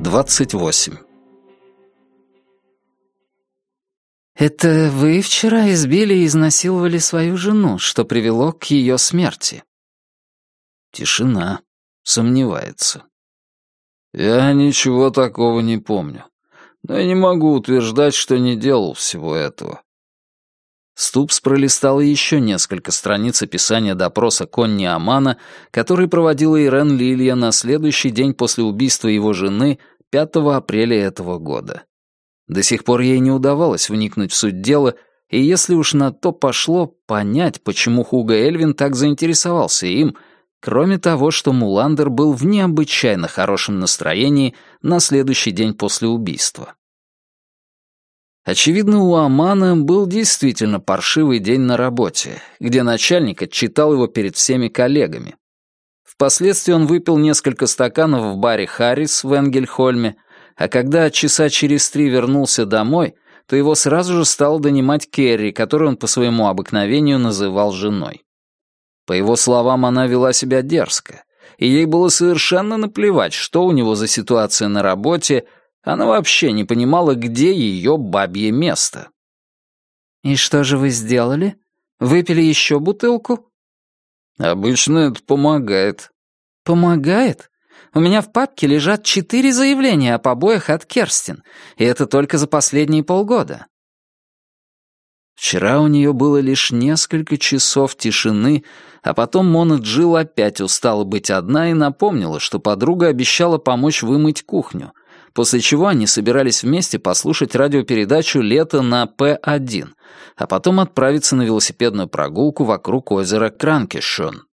Двадцать восемь. «Это вы вчера избили и изнасиловали свою жену, что привело к ее смерти?» Тишина. Сомневается. «Я ничего такого не помню. Но я не могу утверждать, что не делал всего этого». Ступс пролистал еще несколько страниц описания допроса Конни Амана, который проводила Ирен Лилия на следующий день после убийства его жены 5 апреля этого года. До сих пор ей не удавалось вникнуть в суть дела, и если уж на то пошло, понять, почему Хуга Эльвин так заинтересовался им, кроме того, что Муландер был в необычайно хорошем настроении на следующий день после убийства. Очевидно, у Амана был действительно паршивый день на работе, где начальник отчитал его перед всеми коллегами. Впоследствии он выпил несколько стаканов в баре «Харрис» в Энгельхольме, а когда часа через три вернулся домой, то его сразу же стал донимать Керри, которую он по своему обыкновению называл женой. По его словам, она вела себя дерзко, и ей было совершенно наплевать, что у него за ситуация на работе, она вообще не понимала, где ее бабье место. «И что же вы сделали? Выпили еще бутылку?» «Обычно это помогает». «Помогает? У меня в папке лежат четыре заявления о побоях от Керстин, и это только за последние полгода. Вчера у нее было лишь несколько часов тишины, а потом Мона Джилл опять устала быть одна и напомнила, что подруга обещала помочь вымыть кухню, после чего они собирались вместе послушать радиопередачу «Лето» на П-1, а потом отправиться на велосипедную прогулку вокруг озера Кранкешон.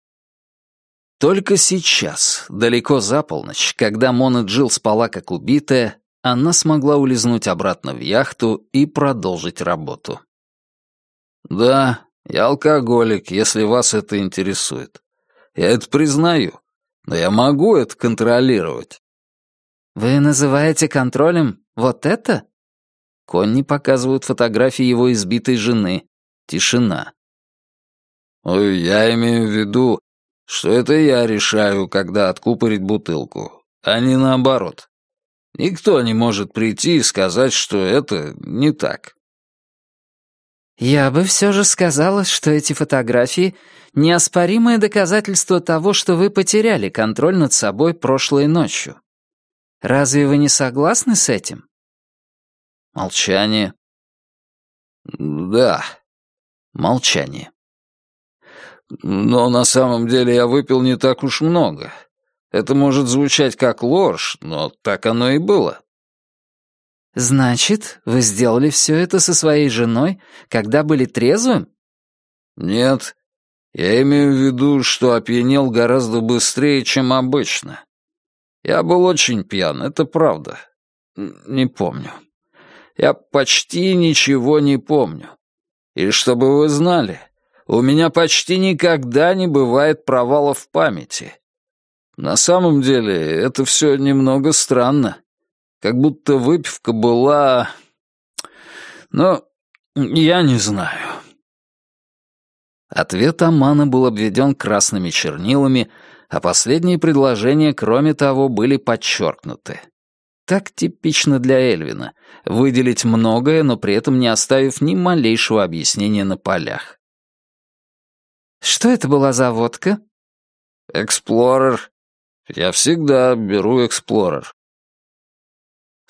Только сейчас, далеко за полночь, когда Мона Джилл спала как убитая, она смогла улизнуть обратно в яхту и продолжить работу. «Да, я алкоголик, если вас это интересует. Я это признаю, но я могу это контролировать». «Вы называете контролем вот это?» Конни показывают фотографии его избитой жены. Тишина. «Ой, я имею в виду, что это я решаю, когда откупорить бутылку, а не наоборот. Никто не может прийти и сказать, что это не так. Я бы все же сказала, что эти фотографии — неоспоримое доказательство того, что вы потеряли контроль над собой прошлой ночью. Разве вы не согласны с этим? Молчание. Да. Молчание. Но на самом деле я выпил не так уж много. Это может звучать как ложь, но так оно и было. Значит, вы сделали все это со своей женой, когда были трезвым? Нет. Я имею в виду, что опьянел гораздо быстрее, чем обычно. Я был очень пьян, это правда. Не помню. Я почти ничего не помню. И чтобы вы знали, у меня почти никогда не бывает провалов в памяти. На самом деле, это все немного странно. Как будто выпивка была... Но я не знаю. Ответ Амана был обведен красными чернилами, а последние предложения, кроме того, были подчеркнуты. Так типично для Эльвина — выделить многое, но при этом не оставив ни малейшего объяснения на полях. Что это была за водка? Эксплорер. Я всегда беру Эксплорер.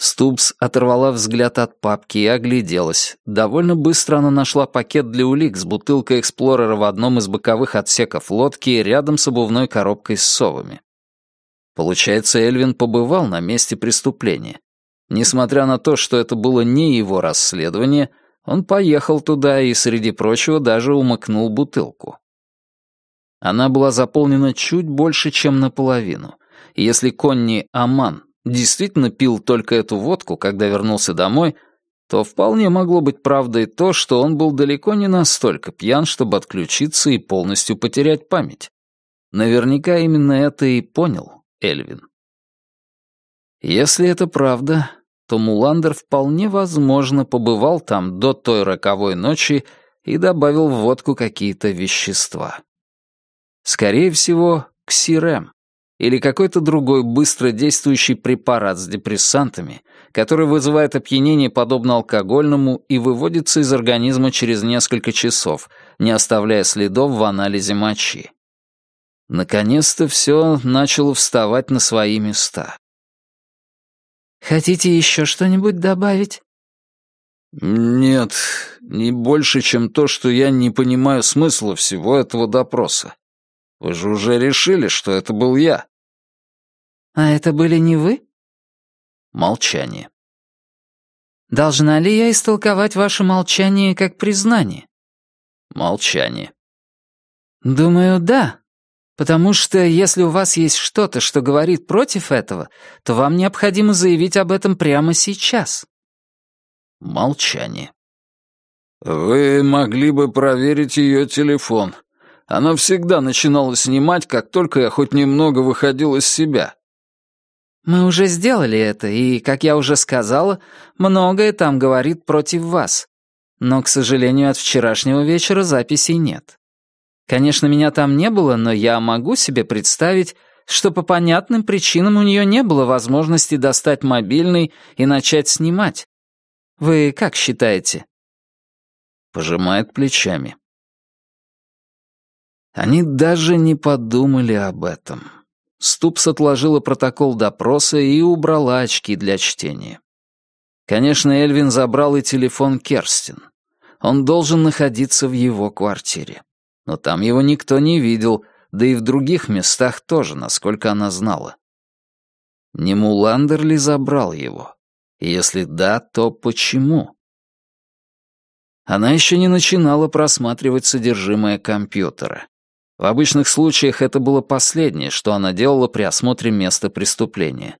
Ступс оторвала взгляд от папки и огляделась. Довольно быстро она нашла пакет для улик с бутылкой Эксплорера в одном из боковых отсеков лодки рядом с обувной коробкой с совами. Получается, Эльвин побывал на месте преступления. Несмотря на то, что это было не его расследование, он поехал туда и, среди прочего, даже умыкнул бутылку. Она была заполнена чуть больше, чем наполовину. Если Конни Аман действительно пил только эту водку, когда вернулся домой, то вполне могло быть правдой то, что он был далеко не настолько пьян, чтобы отключиться и полностью потерять память. Наверняка именно это и понял Эльвин. Если это правда, то Муландер вполне возможно побывал там до той роковой ночи и добавил в водку какие-то вещества. Скорее всего, ксирем или какой-то другой быстродействующий препарат с депрессантами, который вызывает опьянение подобно алкогольному и выводится из организма через несколько часов, не оставляя следов в анализе мочи. Наконец-то все начало вставать на свои места. «Хотите еще что-нибудь добавить?» «Нет, не больше, чем то, что я не понимаю смысла всего этого допроса. Вы же уже решили, что это был я». «А это были не вы?» Молчание. «Должна ли я истолковать ваше молчание как признание?» Молчание. «Думаю, да. Потому что если у вас есть что-то, что говорит против этого, то вам необходимо заявить об этом прямо сейчас». Молчание. «Вы могли бы проверить ее телефон. Она всегда начинала снимать, как только я хоть немного выходил из себя». «Мы уже сделали это, и, как я уже сказала, многое там говорит против вас. Но, к сожалению, от вчерашнего вечера записей нет. Конечно, меня там не было, но я могу себе представить, что по понятным причинам у нее не было возможности достать мобильный и начать снимать. Вы как считаете?» Пожимает плечами. Они даже не подумали об этом. Ступс отложила протокол допроса и убрала очки для чтения. Конечно, Эльвин забрал и телефон Керстин. Он должен находиться в его квартире. Но там его никто не видел, да и в других местах тоже, насколько она знала. Не Муландер ли забрал его? И если да, то почему? Она еще не начинала просматривать содержимое компьютера. В обычных случаях это было последнее, что она делала при осмотре места преступления.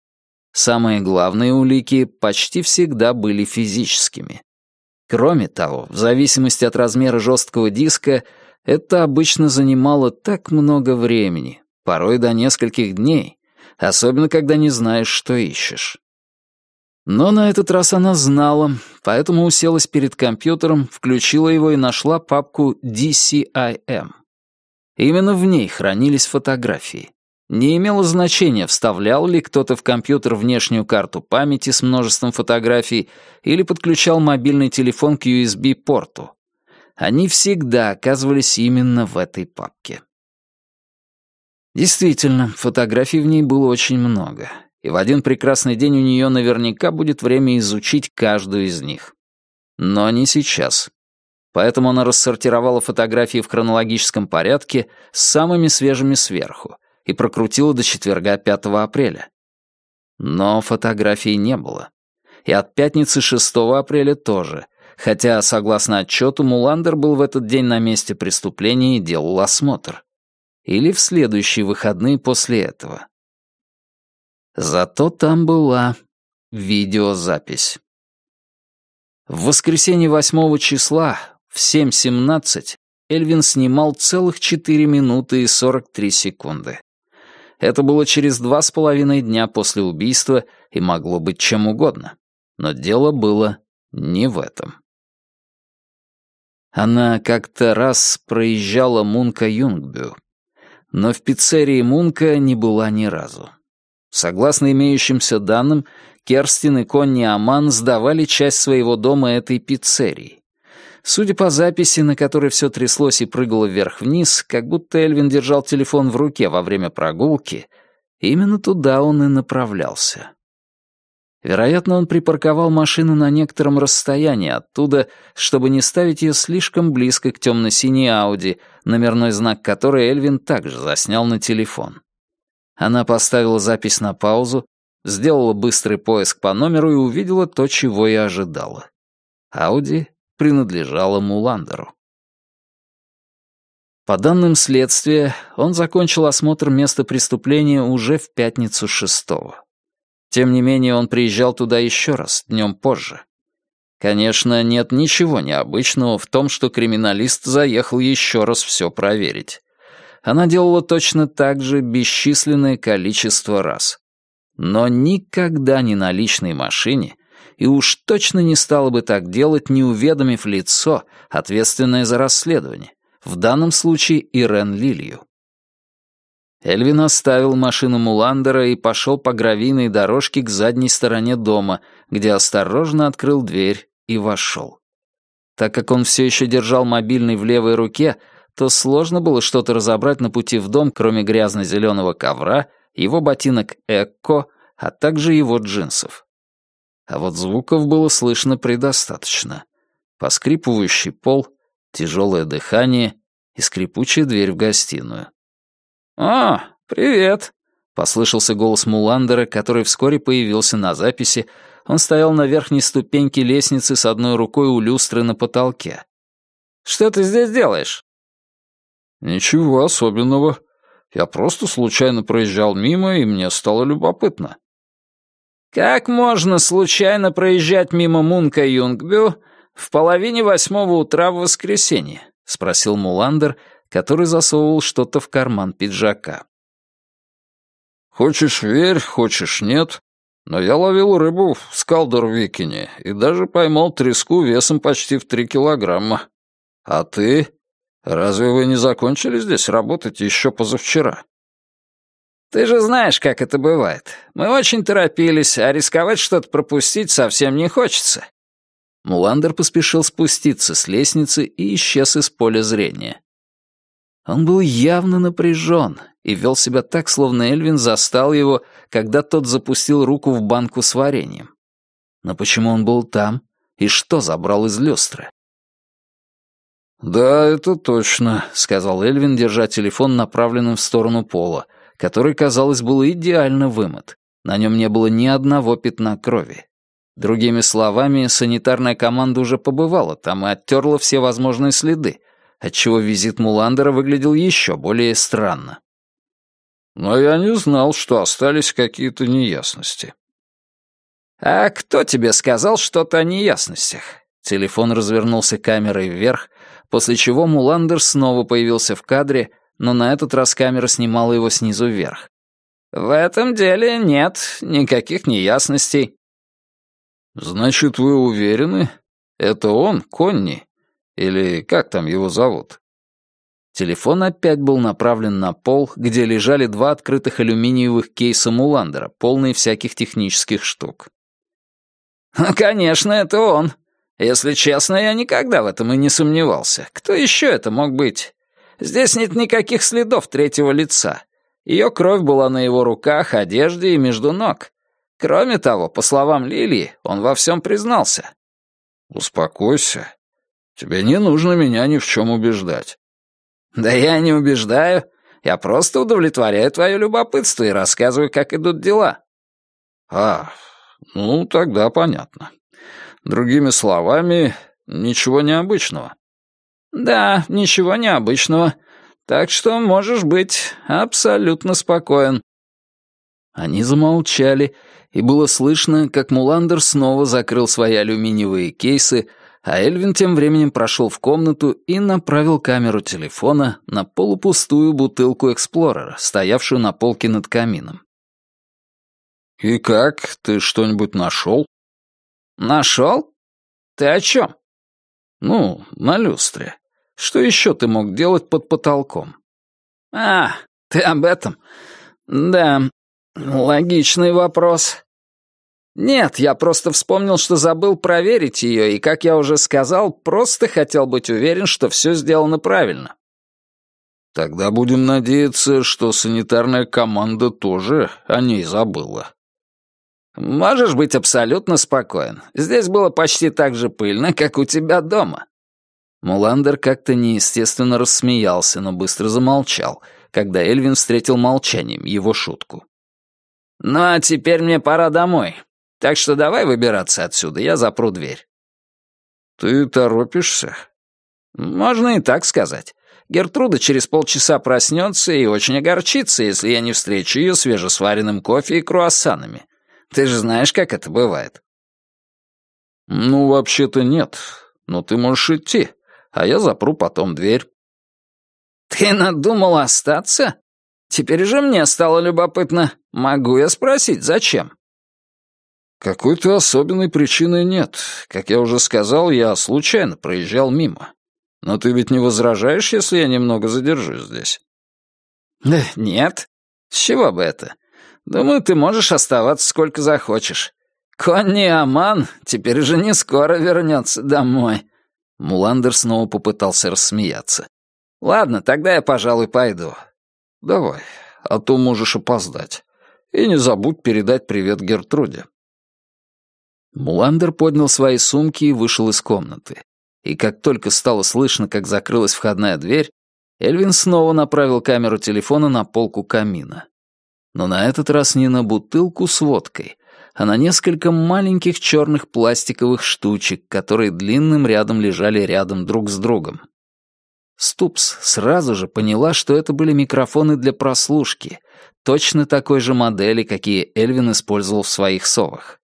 Самые главные улики почти всегда были физическими. Кроме того, в зависимости от размера жесткого диска, это обычно занимало так много времени, порой до нескольких дней, особенно когда не знаешь, что ищешь. Но на этот раз она знала, поэтому уселась перед компьютером, включила его и нашла папку DCIM. Именно в ней хранились фотографии. Не имело значения, вставлял ли кто-то в компьютер внешнюю карту памяти с множеством фотографий или подключал мобильный телефон к USB-порту. Они всегда оказывались именно в этой папке. Действительно, фотографий в ней было очень много, и в один прекрасный день у нее наверняка будет время изучить каждую из них. Но не сейчас. Поэтому она рассортировала фотографии в хронологическом порядке с самыми свежими сверху и прокрутила до четверга 5 апреля. Но фотографий не было. И от пятницы 6 апреля тоже, хотя, согласно отчету, Муландер был в этот день на месте преступления и делал осмотр. Или в следующие выходные после этого. Зато там была видеозапись. В воскресенье 8 числа в 7.17 Эльвин снимал целых 4 минуты и 43 секунды. Это было через два с половиной дня после убийства и могло быть чем угодно. Но дело было не в этом. Она как-то раз проезжала Мунка Юнгбю, но в пиццерии Мунка не была ни разу. Согласно имеющимся данным, Керстин и Конни Аман сдавали часть своего дома этой пиццерии. Судя по записи, на которой все тряслось и прыгало вверх-вниз, как будто Эльвин держал телефон в руке во время прогулки, именно туда он и направлялся. Вероятно, он припарковал машину на некотором расстоянии оттуда, чтобы не ставить ее слишком близко к темно-синей Ауди, номерной знак которой Эльвин также заснял на телефон. Она поставила запись на паузу, сделала быстрый поиск по номеру и увидела то, чего и ожидала. Ауди принадлежала Муландеру. По данным следствия, он закончил осмотр места преступления уже в пятницу шестого. Тем не менее, он приезжал туда еще раз, днем позже. Конечно, нет ничего необычного в том, что криминалист заехал еще раз все проверить. Она делала точно так же бесчисленное количество раз. Но никогда не на личной машине и уж точно не стала бы так делать, не уведомив лицо, ответственное за расследование, в данном случае Ирен Лилью. Эльвин оставил машину Муландера и пошел по гравийной дорожке к задней стороне дома, где осторожно открыл дверь и вошел. Так как он все еще держал мобильный в левой руке, то сложно было что-то разобрать на пути в дом, кроме грязно-зеленого ковра, его ботинок «Экко», а также его джинсов. А вот звуков было слышно предостаточно. Поскрипывающий пол, тяжелое дыхание и скрипучая дверь в гостиную. «О, привет!» — послышался голос Муландера, который вскоре появился на записи. Он стоял на верхней ступеньке лестницы с одной рукой у люстры на потолке. «Что ты здесь делаешь?» «Ничего особенного. Я просто случайно проезжал мимо, и мне стало любопытно». «Как можно случайно проезжать мимо Мунка Юнгбю в половине восьмого утра в воскресенье?» — спросил Муландер, который засовывал что-то в карман пиджака. «Хочешь верь, хочешь нет, но я ловил рыбу в Скалдор-Викине и даже поймал треску весом почти в три килограмма. А ты? Разве вы не закончили здесь работать еще позавчера?» «Ты же знаешь, как это бывает. Мы очень торопились, а рисковать что-то пропустить совсем не хочется». Муландер поспешил спуститься с лестницы и исчез из поля зрения. Он был явно напряжен и вел себя так, словно Эльвин застал его, когда тот запустил руку в банку с вареньем. Но почему он был там и что забрал из люстры? «Да, это точно», — сказал Эльвин, держа телефон направленным в сторону пола, который, казалось, был идеально вымыт. На нем не было ни одного пятна крови. Другими словами, санитарная команда уже побывала там и оттерла все возможные следы, отчего визит Муландера выглядел еще более странно. «Но я не знал, что остались какие-то неясности». «А кто тебе сказал что-то о неясностях?» Телефон развернулся камерой вверх, после чего Муландер снова появился в кадре, но на этот раз камера снимала его снизу вверх. «В этом деле нет никаких неясностей». «Значит, вы уверены? Это он, Конни?» Или как там его зовут? Телефон опять был направлен на пол, где лежали два открытых алюминиевых кейса Муландера, полные всяких технических штук. «Ну, конечно, это он. Если честно, я никогда в этом и не сомневался. Кто еще это мог быть? Здесь нет никаких следов третьего лица. Ее кровь была на его руках, одежде и между ног. Кроме того, по словам Лилии, он во всем признался. «Успокойся. Тебе не нужно меня ни в чем убеждать». «Да я не убеждаю. Я просто удовлетворяю твое любопытство и рассказываю, как идут дела». «А, ну, тогда понятно. Другими словами, ничего необычного». «Да, ничего необычного. Так что можешь быть абсолютно спокоен». Они замолчали, и было слышно, как Муландер снова закрыл свои алюминиевые кейсы, а Эльвин тем временем прошел в комнату и направил камеру телефона на полупустую бутылку Эксплорера, стоявшую на полке над камином. «И как? Ты что-нибудь нашел?» «Нашел? Ты о чем?» «Ну, на люстре. Что еще ты мог делать под потолком?» «А, ты об этом? Да, логичный вопрос. «Нет, я просто вспомнил, что забыл проверить ее, и, как я уже сказал, просто хотел быть уверен, что все сделано правильно». «Тогда будем надеяться, что санитарная команда тоже о ней забыла». «Можешь быть абсолютно спокоен. Здесь было почти так же пыльно, как у тебя дома». Муландер как-то неестественно рассмеялся, но быстро замолчал, когда Эльвин встретил молчанием его шутку. «Ну а теперь мне пора домой. Так что давай выбираться отсюда, я запру дверь». «Ты торопишься?» «Можно и так сказать. Гертруда через полчаса проснется и очень огорчится, если я не встречу ее свежесваренным кофе и круассанами. Ты же знаешь, как это бывает». «Ну, вообще-то нет. Но ты можешь идти, а я запру потом дверь». «Ты надумал остаться? Теперь же мне стало любопытно. Могу я спросить, зачем?» Какой-то особенной причины нет. Как я уже сказал, я случайно проезжал мимо. Но ты ведь не возражаешь, если я немного задержусь здесь? Нет. С чего бы это? Думаю, ты можешь оставаться сколько захочешь. Конни Аман теперь уже не скоро вернется домой». Муландер снова попытался рассмеяться. «Ладно, тогда я, пожалуй, пойду». «Давай, а то можешь опоздать. И не забудь передать привет Гертруде». Муландер поднял свои сумки и вышел из комнаты. И как только стало слышно, как закрылась входная дверь, Эльвин снова направил камеру телефона на полку камина. Но на этот раз не на бутылку с водкой, а на несколько маленьких черных пластиковых штучек, которые длинным рядом лежали рядом друг с другом. Ступс сразу же поняла, что это были микрофоны для прослушки, точно такой же модели, какие Эльвин использовал в своих совах.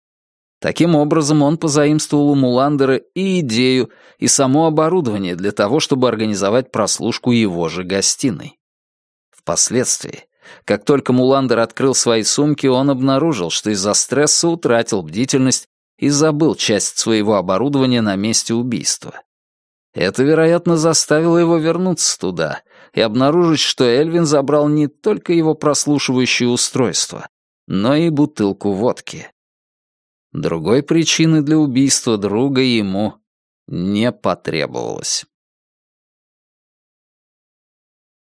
Таким образом, он позаимствовал у Муландера и идею, и само оборудование для того, чтобы организовать прослушку его же гостиной. Впоследствии, как только Муландер открыл свои сумки, он обнаружил, что из-за стресса утратил бдительность и забыл часть своего оборудования на месте убийства. Это, вероятно, заставило его вернуться туда и обнаружить, что Эльвин забрал не только его прослушивающее устройство, но и бутылку водки. Другой причины для убийства друга ему не потребовалось.